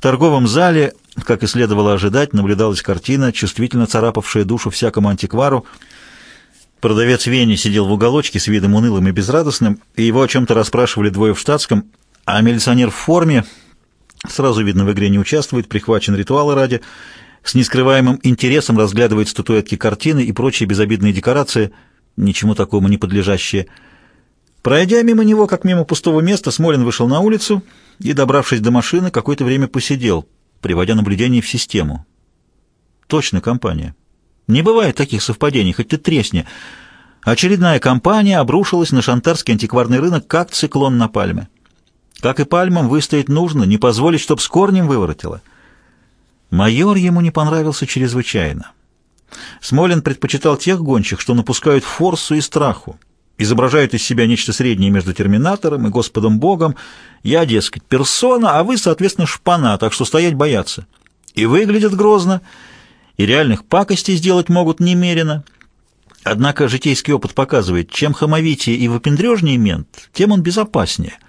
В торговом зале, как и следовало ожидать, наблюдалась картина, чувствительно царапавшая душу всякому антиквару. Продавец Вени сидел в уголочке с видом унылым и безрадостным, и его о чем-то расспрашивали двое в штатском, а милиционер в форме, сразу видно, в игре не участвует, прихвачен ритуала ради, с нескрываемым интересом разглядывает статуэтки картины и прочие безобидные декорации, ничему такому не подлежащие. Пройдя мимо него, как мимо пустого места, Смолин вышел на улицу и, добравшись до машины, какое-то время посидел, приводя наблюдение в систему. Точно компания. Не бывает таких совпадений, хоть ты тресни. Очередная компания обрушилась на шантарский антикварный рынок, как циклон на пальме. Как и пальмам, выстоять нужно, не позволить, чтоб с корнем выворотило. Майор ему не понравился чрезвычайно. Смолин предпочитал тех гонщик, что напускают форсу и страху, изображают из себя нечто среднее между терминатором и Господом Богом. Я, дескать, персона, а вы, соответственно, шпана, так что стоять боятся. И выглядят грозно, и реальных пакостей сделать могут немерено. Однако житейский опыт показывает, чем хамовитее и выпендрежнее мент, тем он безопаснее —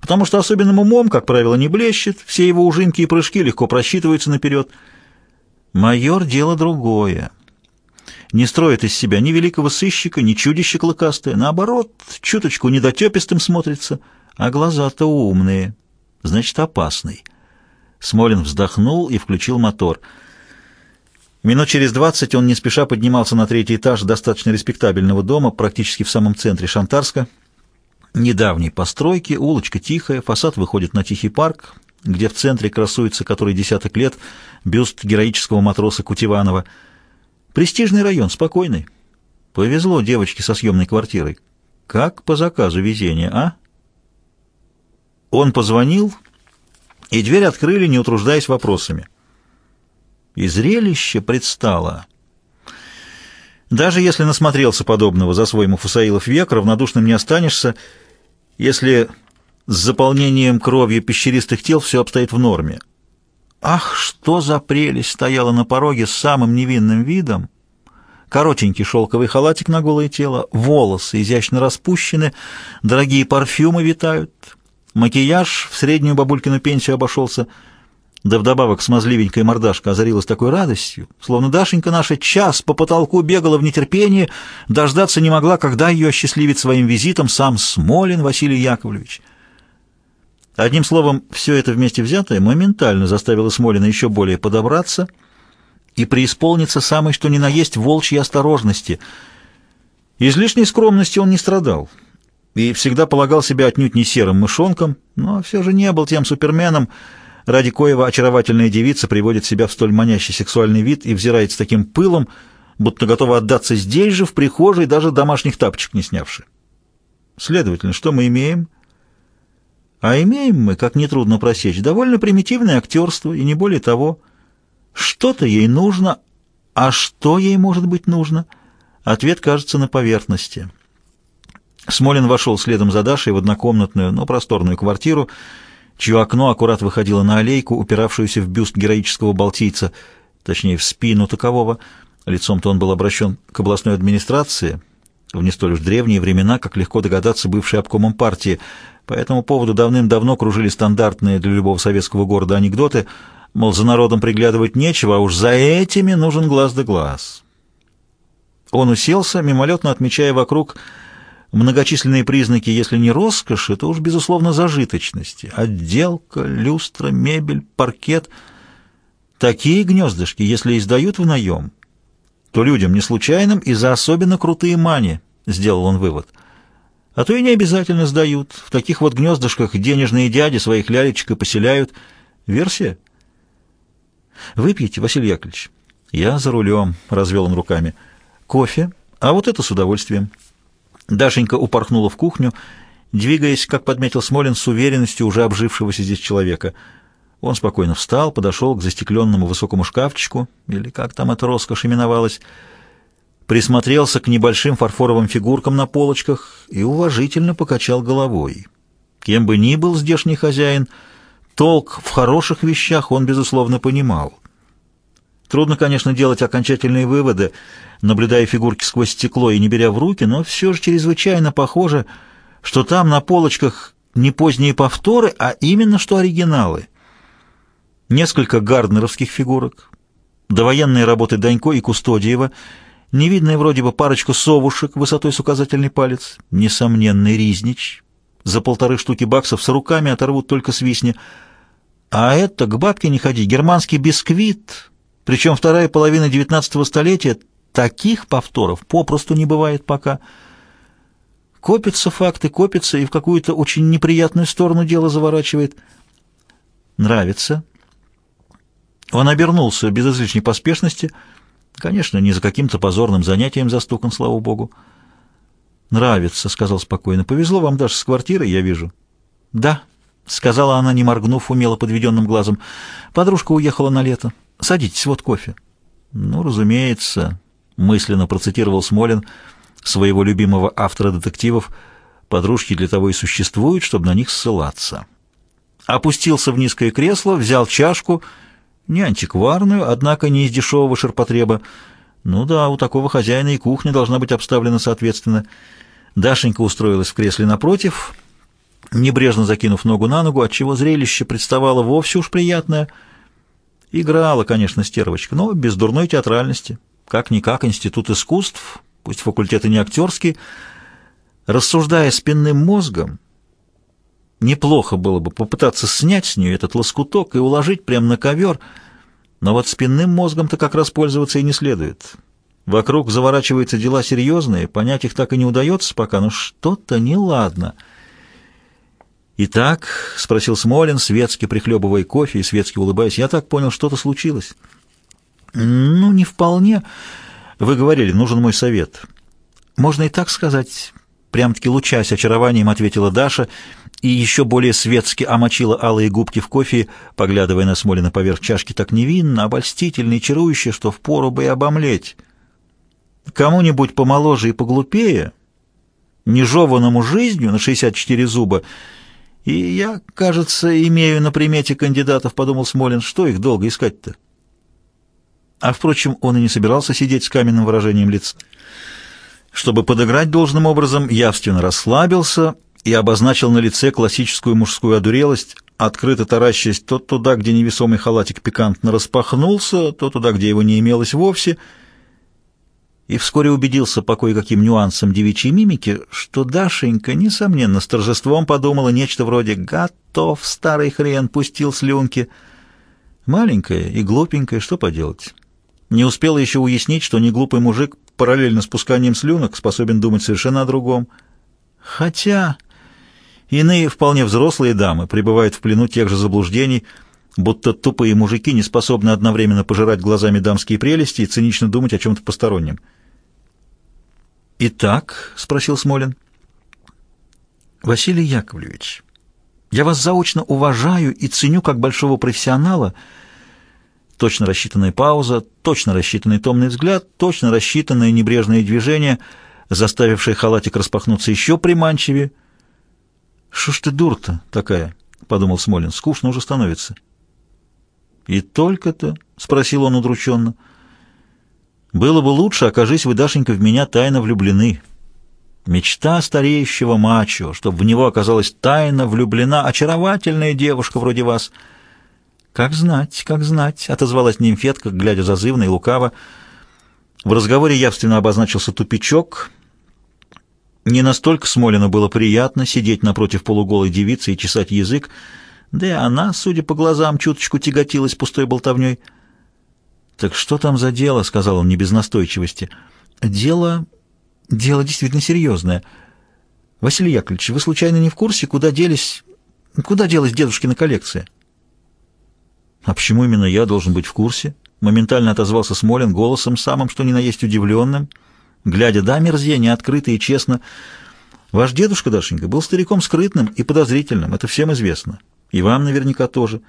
потому что особенным умом, как правило, не блещет, все его ужимки и прыжки легко просчитываются наперед. Майор — дело другое. Не строит из себя ни великого сыщика, ни чудища клыкастое, наоборот, чуточку недотепистым смотрится, а глаза-то умные, значит, опасный. Смолин вздохнул и включил мотор. Минут через двадцать он не спеша поднимался на третий этаж достаточно респектабельного дома, практически в самом центре Шантарска, недавней постройки, улочка тихая, фасад выходит на тихий парк, где в центре красуется который десяток лет бюст героического матроса Кутеванова. Престижный район, спокойный. Повезло девочке со съемной квартирой. Как по заказу везение, а? Он позвонил, и дверь открыли, не утруждаясь вопросами. И зрелище предстало... Даже если насмотрелся подобного за свой Муфусаилов век, равнодушным не останешься, если с заполнением кровью пещеристых тел все обстоит в норме. Ах, что за прелесть стояла на пороге с самым невинным видом! Коротенький шелковый халатик на голое тело, волосы изящно распущены, дорогие парфюмы витают, макияж в среднюю бабулькину пенсию обошелся — да вдобавок смазливенькая мордашка озарилась такой радостью, словно Дашенька наша час по потолку бегала в нетерпении, дождаться не могла, когда ее осчастливит своим визитом сам Смолин Василий Яковлевич. Одним словом, все это вместе взятое моментально заставило Смолина еще более подобраться и преисполниться самой что ни на есть волчьей осторожности. Излишней скромности он не страдал и всегда полагал себя отнюдь не серым мышонком, но все же не был тем суперменом, ради коего очаровательная девица приводит себя в столь манящий сексуальный вид и взирает с таким пылом, будто готова отдаться здесь же, в прихожей, даже домашних тапочек не снявши. Следовательно, что мы имеем? А имеем мы, как нетрудно просечь, довольно примитивное актерство, и не более того. Что-то ей нужно, а что ей может быть нужно? Ответ кажется на поверхности. Смолин вошел следом за Дашей в однокомнатную, но просторную квартиру, чье окно аккурат выходило на аллейку, упиравшуюся в бюст героического балтийца, точнее, в спину такового. Лицом-то он был обращен к областной администрации, в не столь уж древние времена, как легко догадаться, бывший обкомом партии. По этому поводу давным-давно кружили стандартные для любого советского города анекдоты, мол, за народом приглядывать нечего, а уж за этими нужен глаз да глаз. Он уселся, мимолетно отмечая вокруг многочисленные признаки, если не роскоши, то уж, безусловно, зажиточности. Отделка, люстра, мебель, паркет. Такие гнездышки, если издают в наем, то людям не случайным и за особенно крутые мани, сделал он вывод. А то и не обязательно сдают. В таких вот гнездышках денежные дяди своих лялечек и поселяют. Версия? Выпьете, Василий Яковлевич? Я за рулем, развел он руками. Кофе? А вот это с удовольствием. Дашенька упорхнула в кухню, двигаясь, как подметил Смолин, с уверенностью уже обжившегося здесь человека. Он спокойно встал, подошел к застекленному высокому шкафчику, или как там эта роскошь именовалась, присмотрелся к небольшим фарфоровым фигуркам на полочках и уважительно покачал головой. Кем бы ни был здешний хозяин, толк в хороших вещах он, безусловно, понимал. Трудно, конечно, делать окончательные выводы, наблюдая фигурки сквозь стекло и не беря в руки, но все же чрезвычайно похоже, что там на полочках не поздние повторы, а именно что оригиналы. Несколько гарднеровских фигурок, довоенные работы Данько и Кустодиева, невидная вроде бы парочка совушек высотой с указательный палец, несомненный Ризнич, за полторы штуки баксов с руками оторвут только свистни, а это, к бабке не ходи, германский бисквит, причем вторая половина девятнадцатого столетия, таких повторов попросту не бывает пока. Копятся факты, копятся, и в какую-то очень неприятную сторону дело заворачивает. Нравится. Он обернулся без излишней поспешности, конечно, не за каким-то позорным занятием застукан, слава богу. «Нравится», — сказал спокойно. «Повезло вам даже с квартирой, я вижу». «Да», — сказала она, не моргнув умело подведенным глазом. «Подружка уехала на лето. Садитесь, вот кофе». «Ну, разумеется», — мысленно процитировал Смолин своего любимого автора детективов. «Подружки для того и существуют, чтобы на них ссылаться». Опустился в низкое кресло, взял чашку, не антикварную, однако не из дешевого ширпотреба. Ну да, у такого хозяина и кухня должна быть обставлена соответственно. Дашенька устроилась в кресле напротив, небрежно закинув ногу на ногу, отчего зрелище представало вовсе уж приятное. Играла, конечно, стервочка, но без дурной театральности. Как-никак институт искусств, пусть факультет и не актерский, рассуждая спинным мозгом, неплохо было бы попытаться снять с нее этот лоскуток и уложить прямо на ковер, но вот спинным мозгом-то как раз пользоваться и не следует». Вокруг заворачиваются дела серьезные, понять их так и не удается пока, но что-то неладно. «Итак», — спросил Смолин, светски прихлебывая кофе и светски улыбаясь, — «я так понял, что-то случилось». «Ну, не вполне. Вы говорили, нужен мой совет». «Можно и так сказать». Прям-таки лучась очарованием, ответила Даша и еще более светски омочила алые губки в кофе, поглядывая на Смолина поверх чашки так невинно, обольстительно и чарующе, что впору бы и обомлеть. Кому-нибудь помоложе и поглупее, нежеванному жизнью на 64 зуба, и я, кажется, имею на примете кандидатов, подумал Смолин, что их долго искать-то? А, впрочем, он и не собирался сидеть с каменным выражением лица. Чтобы подыграть должным образом, явственно расслабился и обозначил на лице классическую мужскую одурелость, открыто таращаясь то туда, где невесомый халатик пикантно распахнулся, то туда, где его не имелось вовсе — и вскоре убедился по кое-каким нюансам девичьей мимики, что Дашенька, несомненно, с торжеством подумала нечто вроде «Готов, старый хрен, пустил слюнки». Маленькая и глупенькая, что поделать. Не успела еще уяснить, что неглупый мужик параллельно с пусканием слюнок способен думать совершенно о другом. Хотя иные вполне взрослые дамы пребывают в плену тех же заблуждений, будто тупые мужики не способны одновременно пожирать глазами дамские прелести и цинично думать о чем-то постороннем. «Итак?» — спросил Смолин. «Василий Яковлевич, я вас заочно уважаю и ценю как большого профессионала. Точно рассчитанная пауза, точно рассчитанный томный взгляд, точно рассчитанное небрежное движение, заставившее халатик распахнуться еще приманчивее. «Что ж ты дур-то такая?» — подумал Смолин. «Скучно уже становится». «И только-то?» — спросил он удрученно. — было бы лучше, окажись вы, Дашенька, в меня тайно влюблены. Мечта стареющего мачо, чтобы в него оказалась тайно влюблена очаровательная девушка вроде вас. Как знать, как знать, отозвалась нимфетка, глядя зазывно и лукаво. В разговоре явственно обозначился тупичок. Не настолько Смолину было приятно сидеть напротив полуголой девицы и чесать язык, да и она, судя по глазам, чуточку тяготилась пустой болтовней. «Так что там за дело?» — сказал он не без настойчивости. «Дело... дело действительно серьезное. Василий Яковлевич, вы случайно не в курсе, куда делись... куда делась дедушкина коллекция?» «А почему именно я должен быть в курсе?» Моментально отозвался Смолин голосом, самым что ни на есть удивленным, глядя да мерзение, открыто и честно. «Ваш дедушка, Дашенька, был стариком скрытным и подозрительным, это всем известно. И вам наверняка тоже».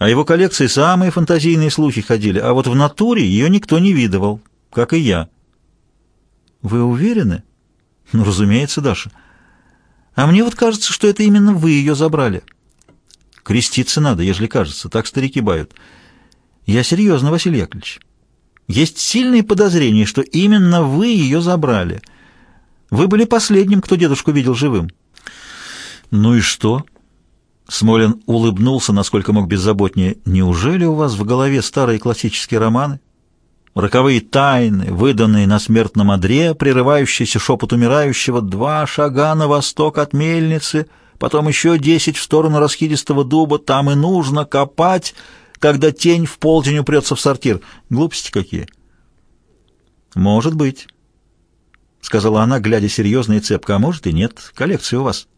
О его коллекции самые фантазийные слухи ходили, а вот в натуре ее никто не видывал, как и я. Вы уверены? Ну, разумеется, Даша. А мне вот кажется, что это именно вы ее забрали. Креститься надо, ежели кажется, так старики бают. Я серьезно, Василий Яковлевич. Есть сильные подозрения, что именно вы ее забрали. Вы были последним, кто дедушку видел живым. Ну и что? Смолин улыбнулся, насколько мог беззаботнее. «Неужели у вас в голове старые классические романы? Роковые тайны, выданные на смертном одре, прерывающийся шепот умирающего, два шага на восток от мельницы, потом еще десять в сторону раскидистого дуба, там и нужно копать, когда тень в полдень упрется в сортир. Глупости какие!» «Может быть», — сказала она, глядя серьезно и цепко, — «а может и нет. Коллекция у вас».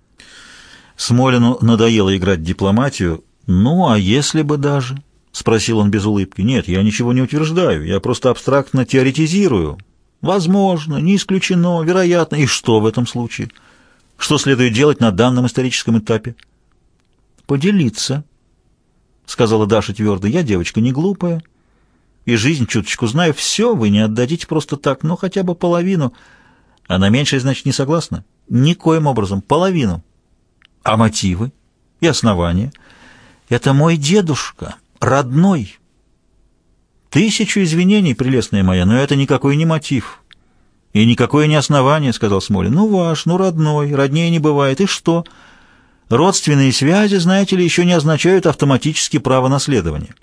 Смолину надоело играть дипломатию. «Ну, а если бы даже?» — спросил он без улыбки. «Нет, я ничего не утверждаю, я просто абстрактно теоретизирую. Возможно, не исключено, вероятно. И что в этом случае? Что следует делать на данном историческом этапе?» «Поделиться», — сказала Даша твердо. «Я девочка не глупая, и жизнь чуточку знаю. Все вы не отдадите просто так, но хотя бы половину. А на меньшее, значит, не согласна? Никоим образом. Половину». А мотивы и основания? Это мой дедушка, родной. Тысячу извинений, прелестная моя, но это никакой не мотив. И никакое не основание, сказал Смолин. Ну, ваш, ну, родной, роднее не бывает. И что? Родственные связи, знаете ли, еще не означают автоматически право наследования.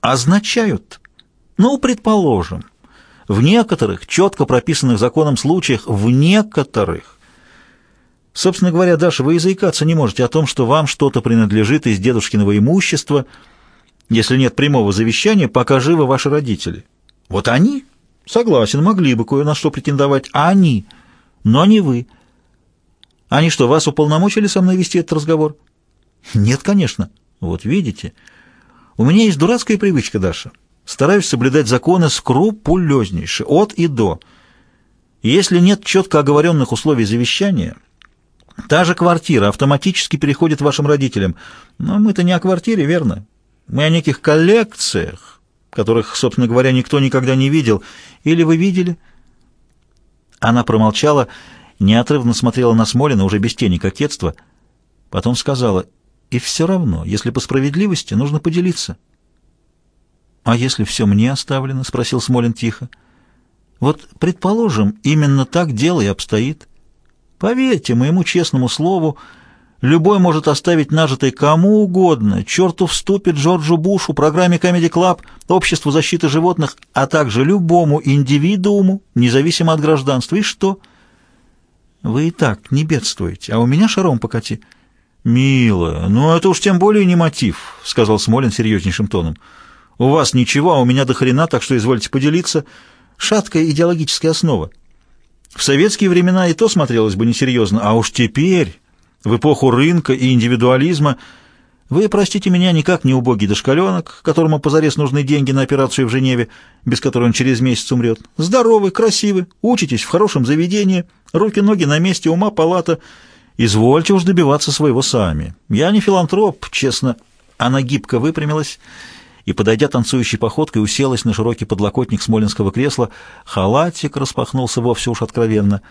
Означают. Ну, предположим, в некоторых четко прописанных законом случаях, в некоторых Собственно говоря, Даша, вы и заикаться не можете о том, что вам что-то принадлежит из дедушкиного имущества, если нет прямого завещания, пока живы ваши родители. Вот они, согласен, могли бы кое на что претендовать, а они, но не вы. Они что, вас уполномочили со мной вести этот разговор? Нет, конечно. Вот видите, у меня есть дурацкая привычка, Даша. Стараюсь соблюдать законы скрупулезнейше, от и до. Если нет четко оговоренных условий завещания... Та же квартира автоматически переходит вашим родителям. Но мы-то не о квартире, верно? Мы о неких коллекциях, которых, собственно говоря, никто никогда не видел. Или вы видели?» Она промолчала, неотрывно смотрела на Смолина, уже без тени кокетства. Потом сказала, «И все равно, если по справедливости, нужно поделиться». «А если все мне оставлено?» — спросил Смолин тихо. «Вот, предположим, именно так дело и обстоит». Поверьте моему честному слову, любой может оставить нажитое кому угодно, черту вступит Джорджу Бушу, программе Comedy Club, Обществу защиты животных, а также любому индивидууму, независимо от гражданства. И что? Вы и так не бедствуете, а у меня шаром покати. «Милая, ну это уж тем более не мотив», — сказал Смолин серьезнейшим тоном. «У вас ничего, а у меня до хрена, так что извольте поделиться. Шаткая идеологическая основа». В советские времена и то смотрелось бы несерьезно, а уж теперь, в эпоху рынка и индивидуализма, вы, простите меня, никак не убогий дошкаленок, которому позарез нужны деньги на операцию в Женеве, без которой он через месяц умрет. Здоровый, красивый, учитесь в хорошем заведении, руки-ноги на месте, ума палата. Извольте уж добиваться своего сами. Я не филантроп, честно. Она гибко выпрямилась и, подойдя танцующей походкой, уселась на широкий подлокотник смолинского кресла. Халатик распахнулся вовсе уж откровенно.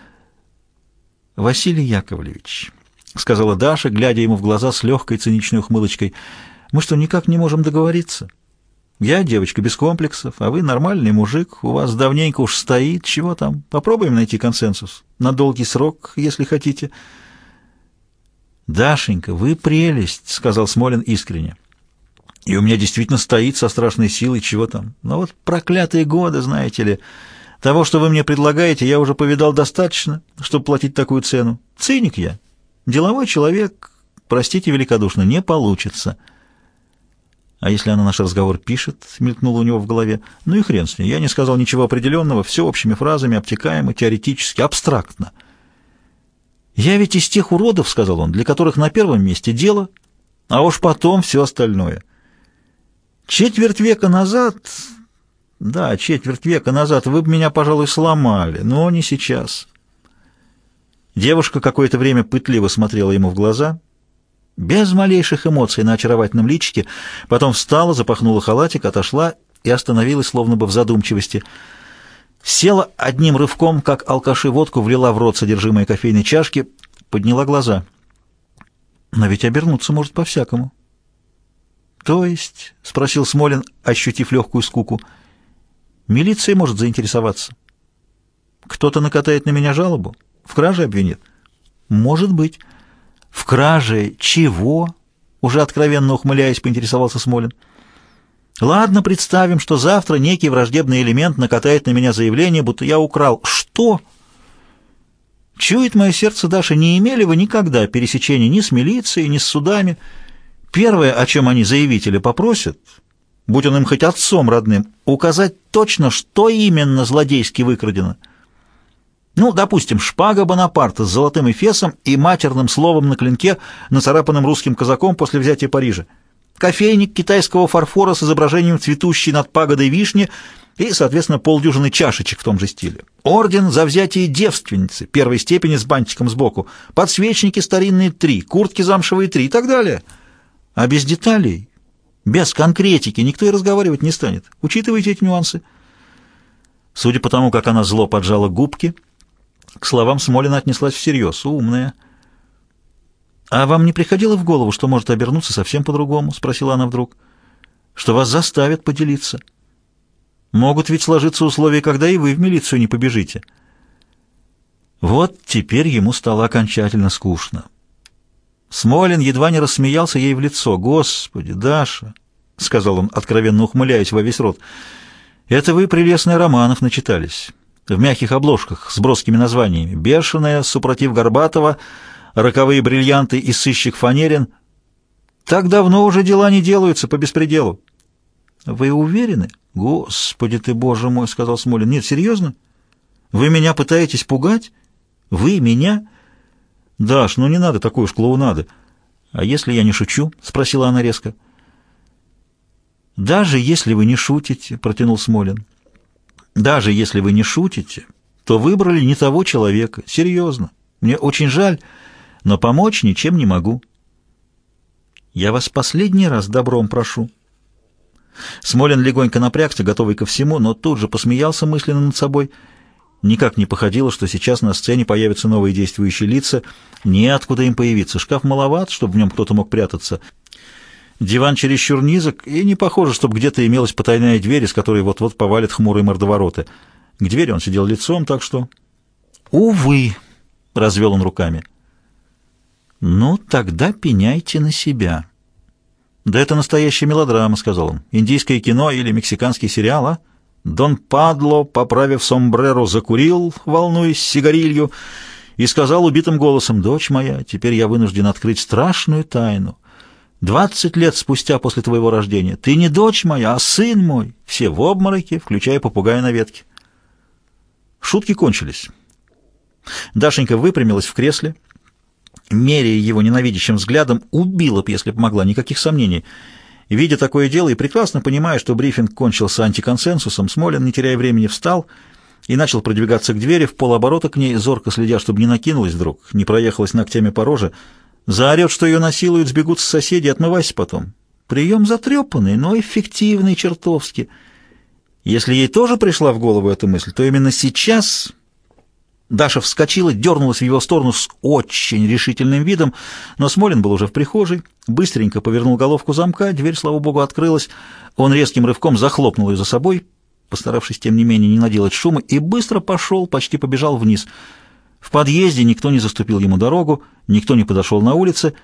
«Василий Яковлевич», — сказала Даша, глядя ему в глаза с легкой циничной ухмылочкой, — «мы что, никак не можем договориться? Я девочка без комплексов, а вы нормальный мужик, у вас давненько уж стоит, чего там? Попробуем найти консенсус. На долгий срок, если хотите». «Дашенька, вы прелесть», — сказал Смолин искренне. И у меня действительно стоит со страшной силой, чего там. Но вот проклятые годы, знаете ли. Того, что вы мне предлагаете, я уже повидал достаточно, чтобы платить такую цену. Циник я. Деловой человек, простите великодушно, не получится. А если она наш разговор пишет, мелькнуло у него в голове, ну и хрен с ней. Я не сказал ничего определенного, все общими фразами, обтекаемо, теоретически, абстрактно. «Я ведь из тех уродов, — сказал он, — для которых на первом месте дело, а уж потом все остальное». Четверть века назад, да, четверть века назад вы бы меня, пожалуй, сломали, но не сейчас. Девушка какое-то время пытливо смотрела ему в глаза, без малейших эмоций на очаровательном личике, потом встала, запахнула халатик, отошла и остановилась, словно бы в задумчивости. Села одним рывком, как алкаши водку, влила в рот содержимое кофейной чашки, подняла глаза. Но ведь обернуться может по-всякому. «То есть?» — спросил Смолин, ощутив легкую скуку. «Милиция может заинтересоваться. Кто-то накатает на меня жалобу? В краже обвинит?» «Может быть. В краже чего? Уже откровенно ухмыляясь, поинтересовался Смолин. Ладно, представим, что завтра некий враждебный элемент накатает на меня заявление, будто я украл. Что? Чует мое сердце, Даша, не имели вы никогда пересечения ни с милицией, ни с судами. Первое, о чем они заявители попросят, будь он им хоть отцом родным, указать точно, что именно злодейски выкрадено. Ну, допустим, шпага Бонапарта с золотым эфесом и матерным словом на клинке, нацарапанным русским казаком после взятия Парижа. Кофейник китайского фарфора с изображением цветущей над пагодой вишни и, соответственно, полдюжины чашечек в том же стиле. Орден за взятие девственницы первой степени с бантиком сбоку, подсвечники старинные три, куртки замшевые три и так далее. А без деталей, без конкретики никто и разговаривать не станет. Учитывайте эти нюансы. Судя по тому, как она зло поджала губки, к словам Смолина отнеслась всерьез. Умная. «А вам не приходило в голову, что может обернуться совсем по-другому?» — спросила она вдруг. «Что вас заставят поделиться? Могут ведь сложиться условия, когда и вы в милицию не побежите». Вот теперь ему стало окончательно скучно. Смолин едва не рассмеялся ей в лицо. «Господи, Даша!» — сказал он, откровенно ухмыляясь во весь рот. «Это вы прелестные романов начитались» в мягких обложках с броскими названиями «Бешеная», «Супротив Горбатова», «Роковые бриллианты» и «Сыщик Фанерин». Так давно уже дела не делаются по беспределу. «Вы уверены?» «Господи ты, боже мой!» — сказал Смолин. «Нет, серьезно? Вы меня пытаетесь пугать? Вы меня?» «Даш, ну не надо такой уж клоунады». «А если я не шучу?» — спросила она резко. «Даже если вы не шутите», — протянул Смолин. Даже если вы не шутите, то выбрали не того человека. Серьезно. Мне очень жаль, но помочь ничем не могу. Я вас последний раз добром прошу. Смолин легонько напрягся, готовый ко всему, но тут же посмеялся мысленно над собой. Никак не походило, что сейчас на сцене появятся новые действующие лица. Неоткуда им появиться. Шкаф маловат, чтобы в нем кто-то мог прятаться. Диван чересчур низок, и не похоже, чтобы где-то имелась потайная дверь, из которой вот-вот повалят хмурые мордовороты. К двери он сидел лицом, так что... «Увы!» — развел он руками. «Ну, тогда пеняйте на себя». «Да это настоящая мелодрама», — сказал он. «Индийское кино или мексиканский сериал, а?» Дон Падло, поправив сомбреро, закурил, волнуясь сигарилью, и сказал убитым голосом, «Дочь моя, теперь я вынужден открыть страшную тайну. Двадцать лет спустя после твоего рождения. Ты не дочь моя, а сын мой. Все в обмороке, включая попугая на ветке. Шутки кончились. Дашенька выпрямилась в кресле, меряя его ненавидящим взглядом, убила б, если бы могла, никаких сомнений. Видя такое дело и прекрасно понимая, что брифинг кончился антиконсенсусом, Смолин, не теряя времени, встал и начал продвигаться к двери в полоборота к ней, зорко следя, чтобы не накинулась вдруг, не проехалась ногтями по роже, Заорет, что ее насилуют, сбегутся соседи, отмывайся потом. Прием затрепанный, но эффективный чертовски. Если ей тоже пришла в голову эта мысль, то именно сейчас... Даша вскочила, дернулась в его сторону с очень решительным видом, но Смолин был уже в прихожей, быстренько повернул головку замка, дверь, слава богу, открылась. Он резким рывком захлопнул ее за собой, постаравшись, тем не менее, не наделать шума, и быстро пошел, почти побежал вниз — в подъезде никто не заступил ему дорогу, никто не подошел на улице.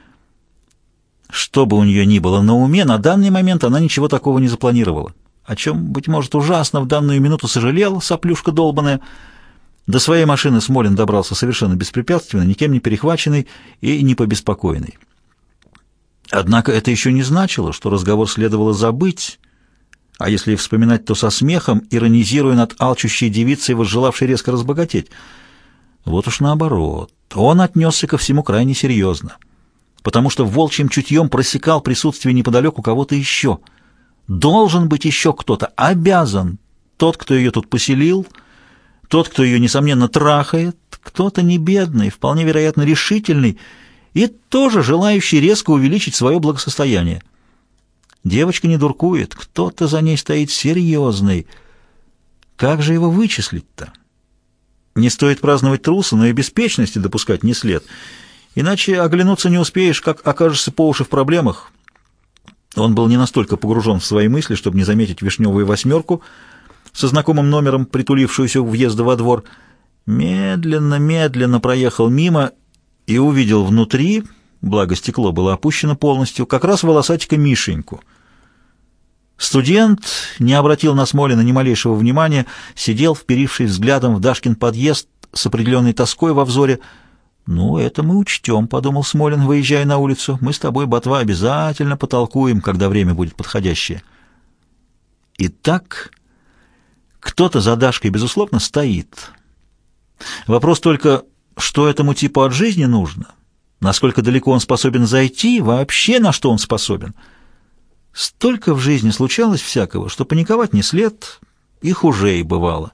Что бы у нее ни было на уме, на данный момент она ничего такого не запланировала. О чем, быть может, ужасно в данную минуту сожалел, соплюшка долбаная. До своей машины Смолин добрался совершенно беспрепятственно, никем не перехваченный и не побеспокоенный. Однако это еще не значило, что разговор следовало забыть, а если и вспоминать, то со смехом, иронизируя над алчущей девицей, возжелавшей резко разбогатеть — вот уж наоборот. Он отнесся ко всему крайне серьезно, потому что волчьим чутьем просекал присутствие неподалеку кого-то еще. Должен быть еще кто-то, обязан. Тот, кто ее тут поселил, тот, кто ее, несомненно, трахает, кто-то не бедный, вполне вероятно, решительный и тоже желающий резко увеличить свое благосостояние. Девочка не дуркует, кто-то за ней стоит серьезный. Как же его вычислить-то? Не стоит праздновать труса, но и беспечности допускать не след. Иначе оглянуться не успеешь, как окажешься по уши в проблемах. Он был не настолько погружен в свои мысли, чтобы не заметить вишневую восьмерку со знакомым номером, притулившуюся у въезда во двор. Медленно, медленно проехал мимо и увидел внутри благо стекло было опущено полностью, как раз волосатика Мишеньку. Студент не обратил на Смолина ни малейшего внимания, сидел, вперившись взглядом в Дашкин подъезд с определенной тоской во взоре. «Ну, это мы учтем», — подумал Смолин, выезжая на улицу. «Мы с тобой, Ботва, обязательно потолкуем, когда время будет подходящее». Итак, кто-то за Дашкой, безусловно, стоит. Вопрос только, что этому типу от жизни нужно, насколько далеко он способен зайти, вообще на что он способен. Столько в жизни случалось всякого, что паниковать не след, и хуже и бывало.